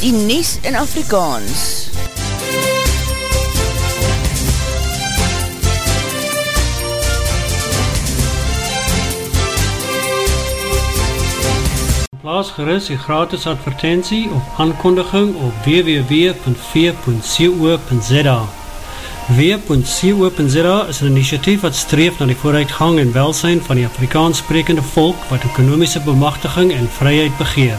die Nies in Afrikaans. Plaas gerust die gratis advertentie of aankondiging op www.v.co.za W.co.za is een initiatief wat streef na die vooruitgang en welsijn van die Afrikaans sprekende volk wat ekonomische bemachtiging en vryheid begeer,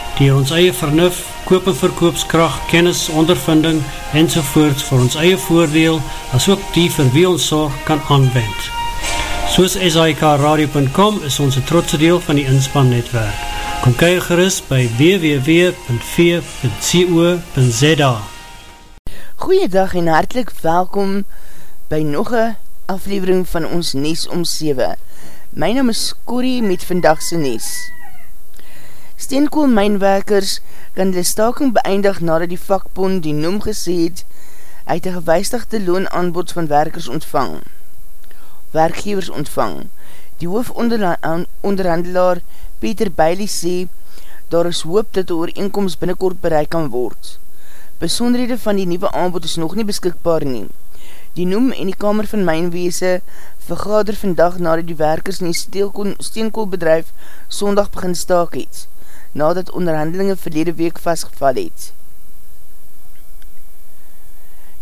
die ons eie vernuf, koop en verkoopskracht, kennis, ondervinding en sovoorts vir ons eie voordeel as ook die vir wie ons zorg kan aanwend. Soos SIKRadio.com is ons een trotse deel van die inspannetwerk. Kom kyk gerust by www.v.co.za Goeiedag en hartelijk welkom by nog een aflevering van ons Nes om 7. My naam is Corrie met vandagse Nes. Steenkool mijnwerkers kan die staking beëindig nadat die vakbond die noem gesê het uit die gewijstigde loonaanbod van werkers ontvang. Werkgevers ontvang. Die hoofonderhandelaar Peter Bailey sê daar is hoop dat die ooreenkomst binnenkort bereik kan word. Besonderhede van die nieuwe aanbod is nog nie beskikbaar neem. Die noem en die Kamer van Mijnweese vergader vandag nadat die werkers in die steenkoolbedrijf sondag begin staak het, nadat onderhandelinge verlede week vastgeval het.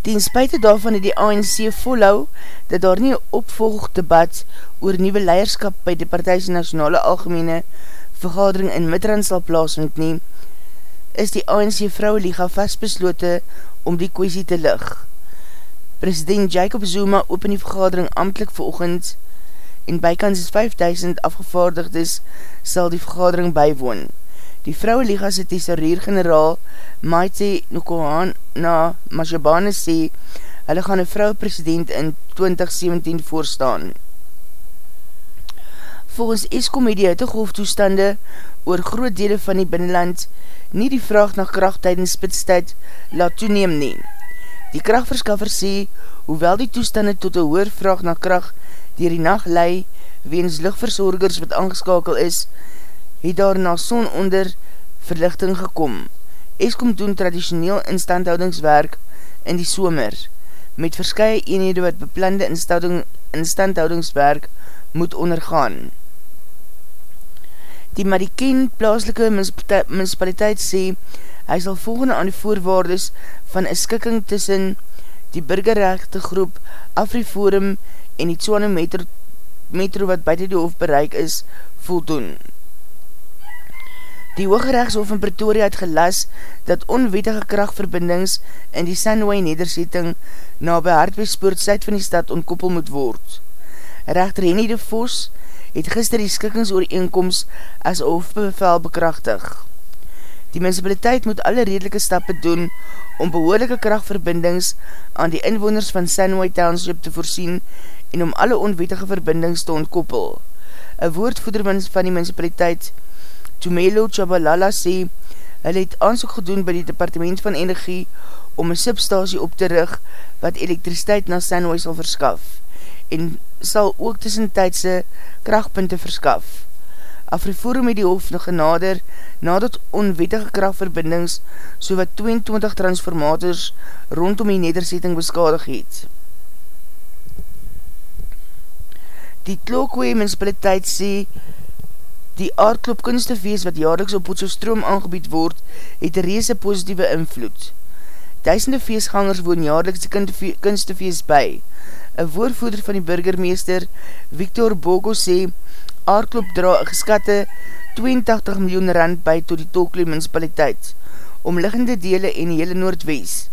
Ten spuite daarvan het die ANC volhou dat daar nie opvolg debat oor nieuwe leierskap by die partijse nationale algemene vergadering in Midrand sal plaasvind neem, is die ANC Vrouweliga vastbeslote om die kwestie te lig. President Jacob Zuma open die vergadering amtlik veroogend en bykans is 5000 afgevaardigdes sal die vergadering bywoon. Die Vrouweliga se tesorier-generaal Maite Nukohana Mashabane sê hulle gaan een vrouwpresident in 2017 voorstaan. Volgens ESCOM het die hittegolftoestande oor groot dele van die binnenland nie die vraag na kracht tydens spitstijd laat toeneem neem. Die krachtverskaffer sê, hoewel die toestande tot een hoer vraag na kracht dier die nacht lei, weens lichtversorgers wat aangeskakel is, het daar na son onder verlichting gekom. Eskom doen traditioneel instandhoudingswerk in die somer, met verskye eenhede wat beplande instandhoudingswerk moet ondergaan. Die Marikien plaaslike municipaliteit sê, hy sal volgende aan die voorwaardes van een skikking tussen die burgerrechte groep Afriforum en die Tsuane metro, metro wat buiten die hoofd bereik is, voldoen. Die Hooggerechtshof in Pretoria het gelas dat onwetige krachtverbindings in die Sandway nederzetting na by Hartweespoort syd van die stad ontkoppel moet word. Rechter Henny de Vos het gister die skikkingsooreenkomst as hoofdbevel bekrachtig. Die municipaliteit moet alle redelike stappe doen om behoorlijke krachtverbindings aan die inwoners van Sandway Township te voorsien en om alle onwetige verbindings te ontkoppel. Een woordvoeder van die municipaliteit, Tumelo Chabalala, sê, hy het aansoek gedoen by die departement van energie om een substasie op te rig wat elektriciteit na Sandway sal verskaf en sal ook tussentijdse krachtpunte verskaf. Afriforum het die nog genader nadat onwettige krachtverbindings so wat 22 transformators rondom die nederzetting beskadig het. Die Tlokwe municipaliteit sê die aardklop kunstefeest wat jaarliks op Potsofstroom aangebied word, het een reese positieve invloed. Duisende feestgangers woon jaarliks die kunstefeest by. Een woordvoerder van die burgermeester, Victor Bogo, sê aardklop dra een geskatte 82 miljoen rand by tot die Tokle municipaliteit, omliggende dele en hele Noordwees.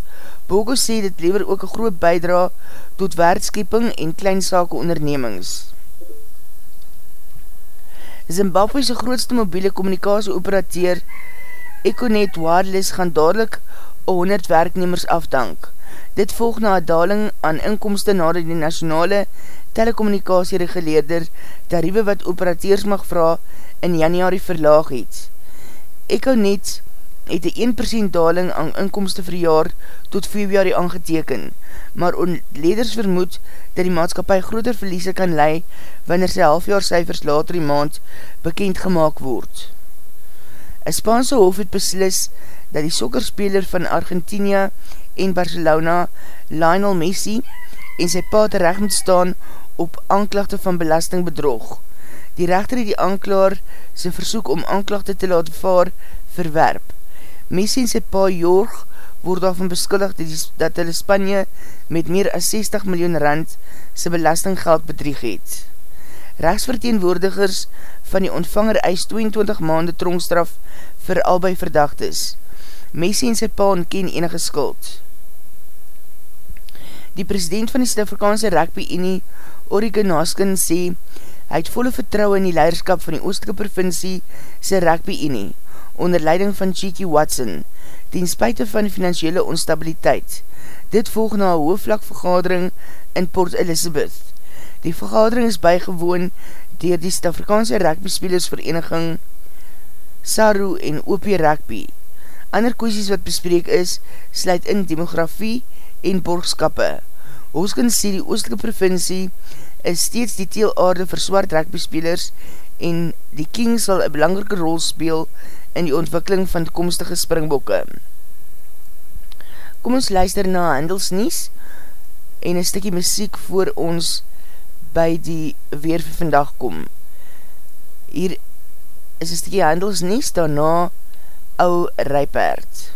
Bogo sê dit lever ook een groot bijdra tot waardskeping en kleinsake ondernemings. Zimbabwe's grootste mobiele communicatie operateer Econet Wireless gaan dadelijk 100 werknemers afdank. Dit volg na daling aan inkomste nadat die nationale telekommunikatie reguleerder tariewe wat operateurs mag vraag in januari verlaag het. Econet het die 1% daling aan inkomste vir jaar tot februari aangeteken, maar onleders vermoed dat die maatskapie groter verliese kan lei wanneer sy halfjaarcijfers later die maand bekend gemaakt word. Een Spaanse hof het beslis dat die sokkerspeler van Argentinia en Barcelona, Lionel Messi, en sy pa terecht moet staan op aanklachte van belastingbedrog. Die rechter het die aanklaar sy versoek om aanklachte te laat vaar verwerp. Messi en sy pa Jorg word daarvan beskuldig dat hulle Spanje met meer as 60 miljoen rand sy belastinggeld bedrieg het. Rechtsverteenwoordigers van die ontvanger eis 22 maande tronkstraf vir albei verdachtes. Messi en sy pa ontken enige skuld. Die president van die Suid-Afrikaanse Rugby Unie, Oregon Haskin, sê, hy het volle vertrouwe in die leiderskap van die Oostelike provincie sy Rugby Unie, onder leiding van Cheeky Watson, ten spuite van financiële onstabiliteit. Dit volg na een hoofdvlakvergadering in Port Elizabeth. Die vergadering is bijgewoon dier die Suid-Afrikaanse Rugby Spelersvereniging, SARU en OP Rugby. Ander koesies wat bespreek is, sluit in demografie, en borgskappe. Hoskins sê die oostelike provincie is steeds die teelaarde vir swart rugbyspelers en die Kings sal een belangrike rol speel in die ontwikkeling van toekomstige springbokke. Kom ons luister na Handelsnies en een stikkie muziek voor ons by die weer vir vandag kom. Hier is een stikkie Handelsnies, daarna ou Rijpaard.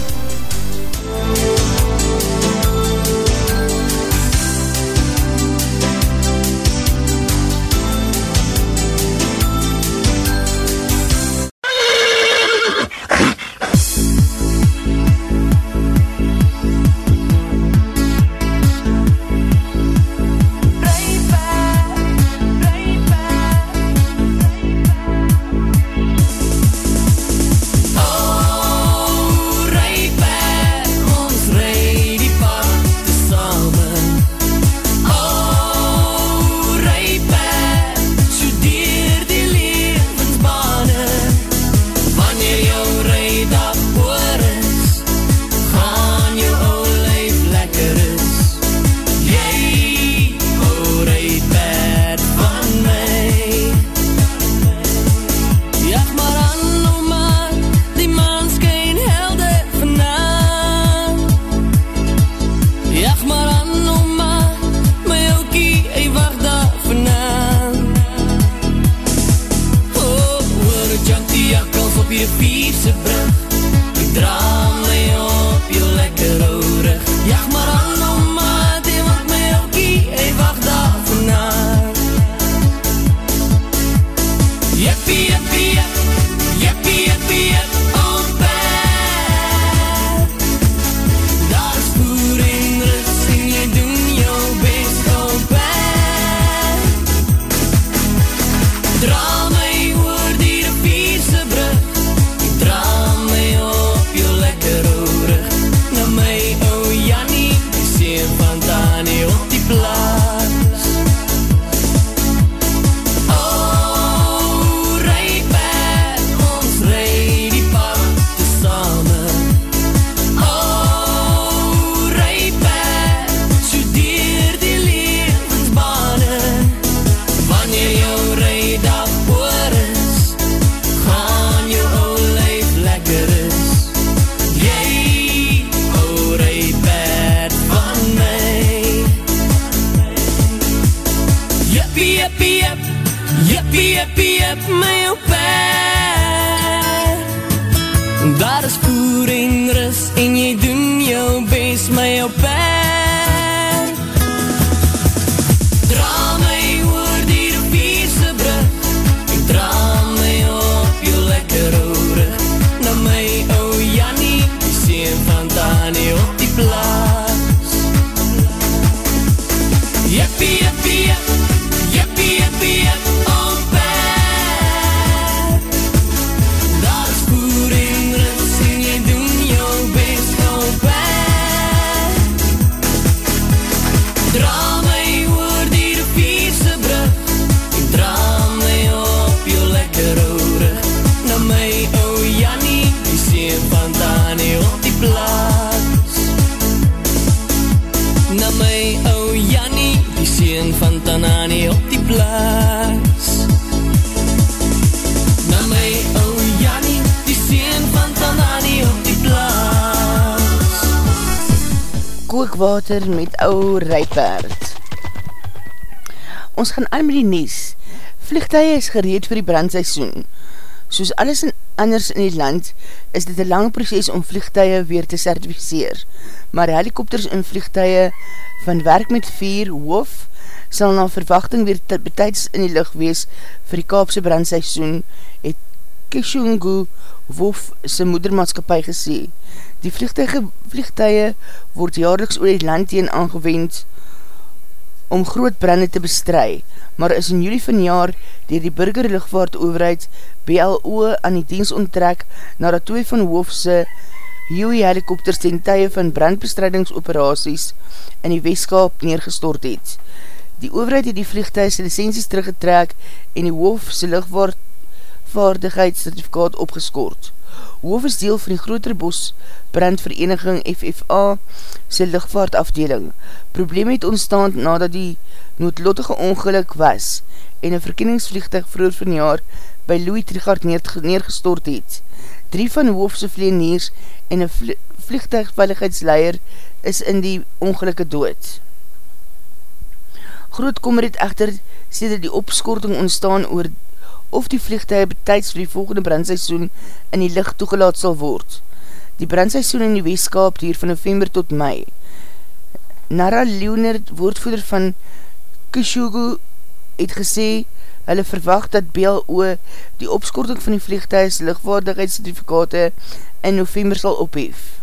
Jippie, jip, jippie, jippie, jip, my ou pad. Daar is voer en rus en jy doen jou best, my ou pad. Sien van Tanani op die plaas Na my ou Jannie Die sien van Tanani op die plaas kookwater met ou rypaard. Ons gaan aan met die nies. Vliegtuie is gereed vir die brandseisoen. Soos alles in anders in die land, is dit een lang proces om vliegtuie weer te certificeer. Maar helikopters en vliegtuie van werk met vier hoof sal na verwachting weer betijds in die lucht wees vir die Kaapse brandseisoen, het Kishungu Wof sy moedermaatskapie gesê. Die vliegtuie, vliegtuie word jaarliks oor die land heen aangewend om groot brande te bestry, maar is in juli van jaar dier die burgerluchtvaart overheid BLO aan die diens onttrek nadat twee van hoofse Huey helikopters ten tye van brandbestrijdingsoperaties in die weeskaap neergestort het. Die overheid het die vliegtuig sy licenties teruggetrek en die hoofse luchtvaart vaardigheidscertifikaat opgeskoord. Hoof is deel van die groter bos brandvereniging FFA sy lichtvaartafdeling. Probleem het ontstaan nadat die noodlottige ongeluk was en een verkenningsvliegtuig vroeger van jaar by Louis Trigard neergestort het. Drie van hoofse vleeniers en een vliegtuigveiligheidsleier is in die ongelukke dood. Groot kommer het echter sê dat die opskorting ontstaan oor of die vliegtuig betijds vir die volgende brandseisoen in die licht toegelaat sal word. Die brandseisoen in die weeskaap dier van november tot mei. Nara Leonard, woordvoeder van Kishugu, het gesê, hulle verwacht dat BLO die opskorting van die vliegtuigs lichtwaardigheidscertifikate in november sal ophef.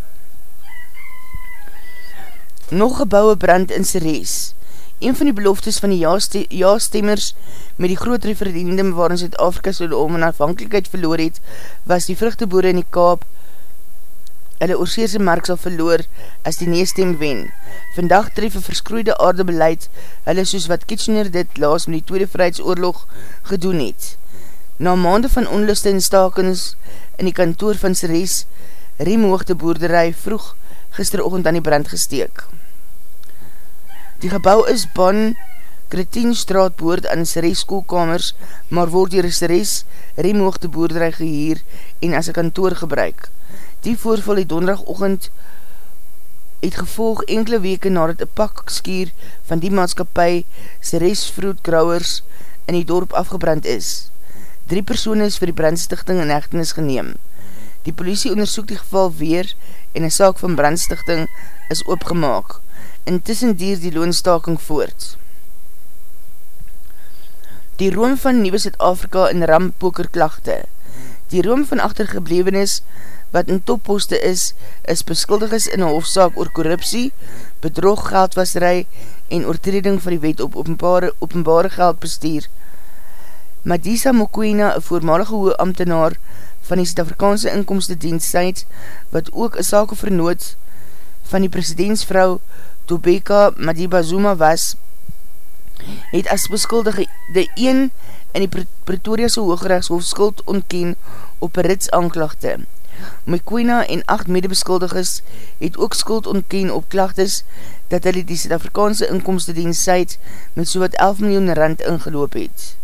Nog gebouwe brand in Ceres. Een van die beloftes van die ja-stemmers met die groot referendum waarin Zuid-Afrika so om een afhankelijkheid verloor het, was die vruchteboere in die Kaap hulle oorseerse mark sal verloor as die neestem wen. Vandag tref een verskroeide aardebeleid hulle soos wat Kitchener dit laas met die Tweede Vrijheidsoorlog gedoen het. Na maande van onluste en stakens in die kantoor van Ceres, Riemhoogte boerderij vroeg gisterochtend aan die brand gesteek. Die gebouw is Ban Kretienstraat boord aan Ceres koelkamers, maar word die Ceres Riemhoogte boerderij geheer en as een kantoor gebruik. Die voorval die donderdagochtend het gevolg enkele weke nadat een pak skier van die maatskapie Ceres Fruit Growers in die dorp afgebrand is. Drie persoon is vir die brandstichting in echtenis geneem. Die politie onderzoek die geval weer en een saak van brandstichting is opgemaak. Intussen dier die loonstaking voort. Die room van Nieuwe Zuid-Afrika in rampokerklachte. Die room van achtergeblevenis wat in topposte is, is beskuldig is in een hofzaak oor korruptie, bedrog, geldwasserij en oortreding van die wet op openbare, openbare geldbestuur. Madisa Mokwena, een voormalige hoge ambtenaar van die Zuid-Afrikaanse inkomste dienstheid, wat ook een sake vernoot van die presidentsvrou Tobeka Madiba Zuma was, het as beskuldige de een in die Pretoriase Hoogrechtshof skuld ontken op rits aanklachte. Mekwena en acht medebeskuldiges het ook skuld ontken op klachtes dat hulle die Zuid-Afrikaanse inkomste dienstheid met so wat 11 miljoen rand ingeloop het.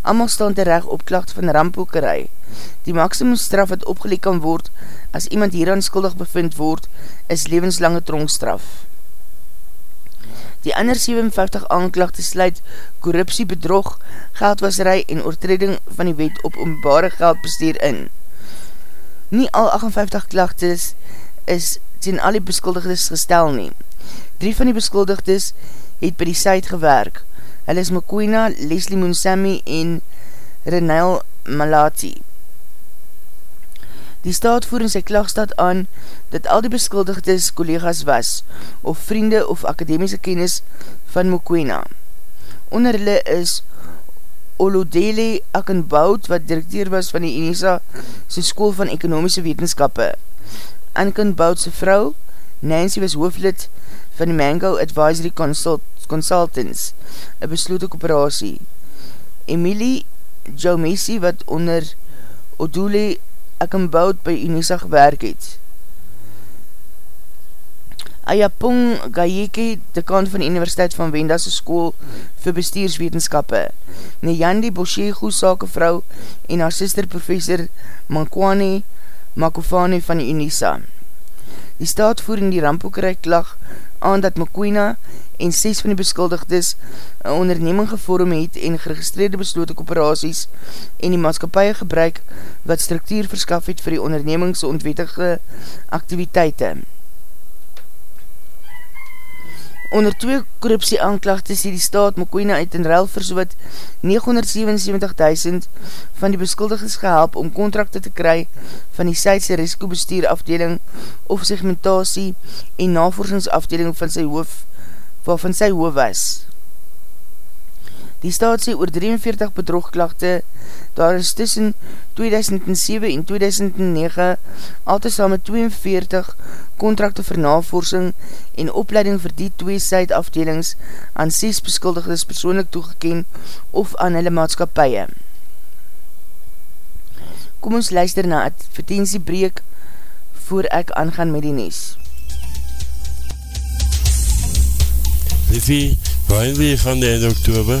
Amal staan terecht op klacht van rampokerij. Die maximum straf wat opgeleek kan word as iemand hieraan skuldig bevind word, is levenslange tronkstraf. Die ander 57 aanklachte sluit korruptie, bedrog, geldwasserij en oortreding van die wet op ombare geldbesteer in. Nie al 58 klachtes is ten al die beskuldigdes gestel nie. Drie van die beskuldigdes het by die site gewerk. Hulle is Mokoena, Leslie Moonsami en Renail Malati. Die staat voer in sy klagstad aan dat al die beskuldigdes collega's was of vriende of akademiese kennis van Mokwena. Onder hulle is Olodele Akenbout wat directeur was van die UNISA sy school van ekonomiese wetenskappe. Akenbout sy vrou, Nancy was hooflid van die Mango Advisory Consult Consultants, een beslote kooperatie. Emily Jomesi wat onder Odule ek in boud by UNISA gewerk het. Ayapong Gayeke, dekant van die Universiteit van Wendase School vir Bestuurswetenskappe, Nyandi Boshego, sakevrou, en haar sister professor Mankwane Makofane van die UNISA. Die staat voer in die rampokerij klag aan dat Mokwena en 6 van die beskuldigdes een onderneming gevorm het en geregistreerde beslote kooperaties en die maatskapie gebruik wat structuur verskaf het vir die ondernemingse ontwetige activiteite. Onder twee korruptie aanklachte sê die staat Mokwena uit in ruil vir soot 977.000 van die beskuldigdes gehelp om kontrakte te kry van die Suidse risikobestuur afdeling of segmentatie en navorsingsafdeling van sy hoof, waarvan sy hoof was. Die staat sê oor 43 bedrogklachte, daar is tussen 2007 en 2009 altyd saam met 42 kontrakte vir navorsing en opleiding vir die twee sydafdelings aan 6 beskuldigdes persoonlik toegeken of aan hulle maatskapie. Kom ons luister na advertentiebreek voor ek aangaan met die nes. Liffie, waarin wil jy gaan die einde oktober?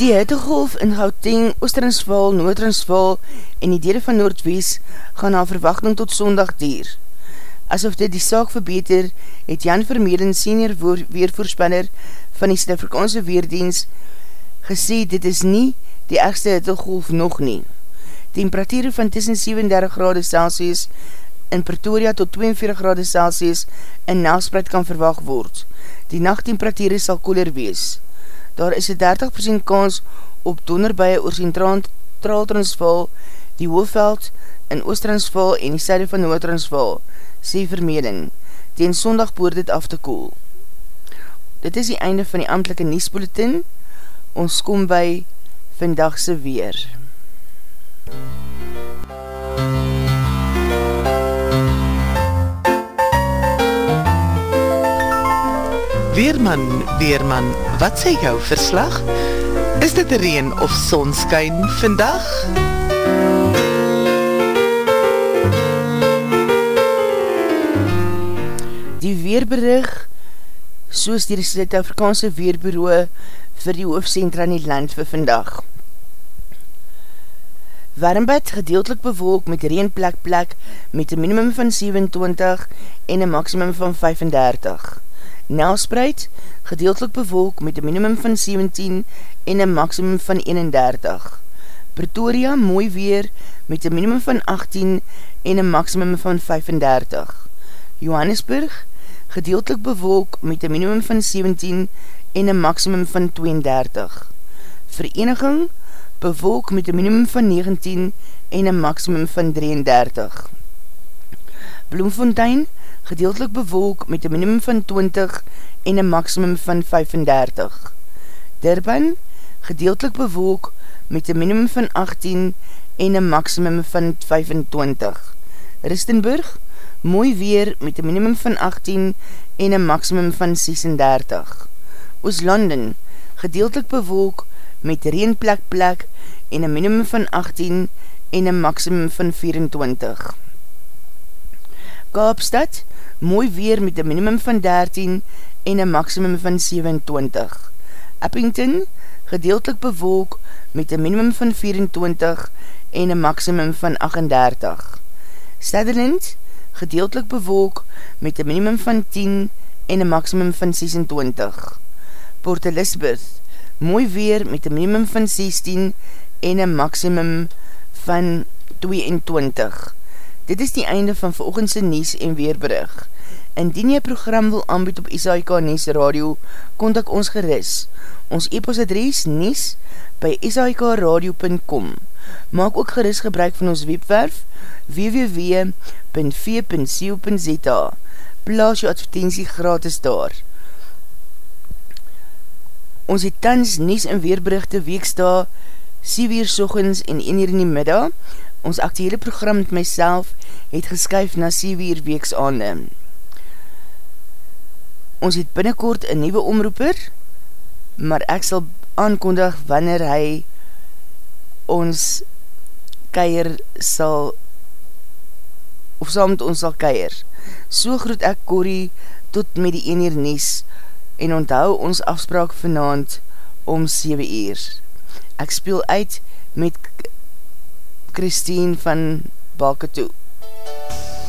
Die hittegolf in Gauteng, Oosterensval, Noordransval en die dele van Noordwies gaan na verwachting tot sondag dier. Asof dit die saak verbeter, het Jan Vermeulen, senior weervoorspanner van die Suid-Afrikaanse Weerdienst, gesê dit is nie die ergste hittegolf nog nie. Temperatuur van tussen 37 grade Celsius in Pretoria tot 42 grade Celsius in Nelspreid kan verwacht word. Die nachttemperatuur sal koeler wees. Daar is een 30% kans op donderbuie oor Centraal-Transvaal, die Hoofveld in Oost-Transvaal en die syde van Noord-Transvaal, sê vermeling. Tegen sondag boor dit af te koel. Dit is die einde van die amtelike Niesbulletin. Ons kom by vandagse weer. Weerman, Weerman, wat sê jou verslag? Is dit reen of sonskyn vandag? Die weerberig, soos die Suid-Afrikaanse Weerbureau vir die hoofdcentra in die land vir vandag. Warmbad gedeeltelik bewolk met reenplek plek met een minimum van 27 en een maximum van 35. Nelspreid, gedeeltelik bewolk met een minimum van 17 en een maximum van 31. Pretoria, mooi weer met een minimum van 18 en een maximum van 35. Johannesburg, gedeeltelik bewolk met een minimum van 17 en een maximum van 32. Vereniging, bewolk met een minimum van 19 en een maximum van 33. Bloemfontein, gedeeltelik bewolk met een minimum van 20 en een maximum van 35. Durban, gedeeltelik bewolk met een minimum van 18 en een maximum van 25. Ristenburg, mooi weer met een minimum van 18 en een maximum van 36. Ooslanden, gedeeltelik bewolk met reenplek plek en een minimum van 18 en een maximum van 24. Kaapstad, mooi weer met een minimum van 13 en een maximum van 27. Eppington, gedeeltelik bewolk met een minimum van 24 en een maximum van 38. Sutherland, gedeeltelik bewolk met een minimum van 10 en een maximum van 26. Port Elizabeth, mooi weer met een minimum van 16 en een maximum van 22. Dit is die einde van veroogendse Nies en Weerberig. Indien jy program wil aanbied op SAIK Nies Radio, kontak ons geris. Ons e-postadres Nies by SAIKradio.com Maak ook geris gebruik van ons webwerf www.v.co.za Plaas jou advertentie gratis daar. Ons het tans Nies en Weerberichte weeksta 7 uur sochens en 1 uur in die middag Ons actuele program met myself het geskyf na 7 uur weeks aande. Ons het binnenkort een nieuwe omroeper, maar ek sal aankondig wanneer hy ons keier sal of saam met ons sal keier. So groet ek Corrie tot met die 1 uur nies en onthou ons afspraak vanavond om 7 uur. Ek speel uit met Christine van Baketoe. Ek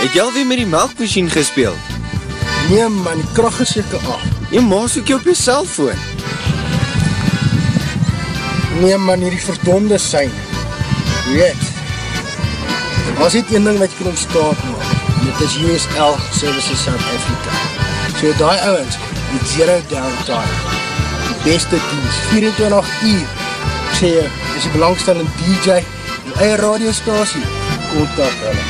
Het jy alweer met die melkmachine gespeel? Nee man, die kracht is jyke af. Jy maas ook jy op jy cellfoon. Nee man, hierdie verdonde sein. Jy weet, was dit een ding wat jy kan ontstaan maak. En dit is USL Services South Africa. So die ouwens, die zero downtime, die beste dienst, 24 uur. Ek sê jy, is die belangstellende DJ, die eie radiostasie, kontak hulle.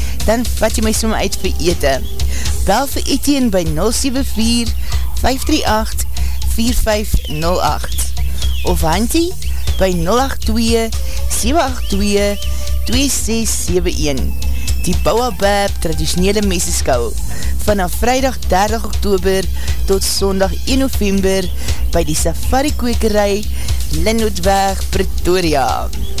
dan vat jy my somme uit vir ete. Bel vir Etienne by 074 538 4508 of Hantie by 082 782 2671 Die Bouwabab traditionele meseskou vanaf vrijdag 30 oktober tot sondag 1 november by die Safari Kwekerij Linnootweg Pretoria. Soek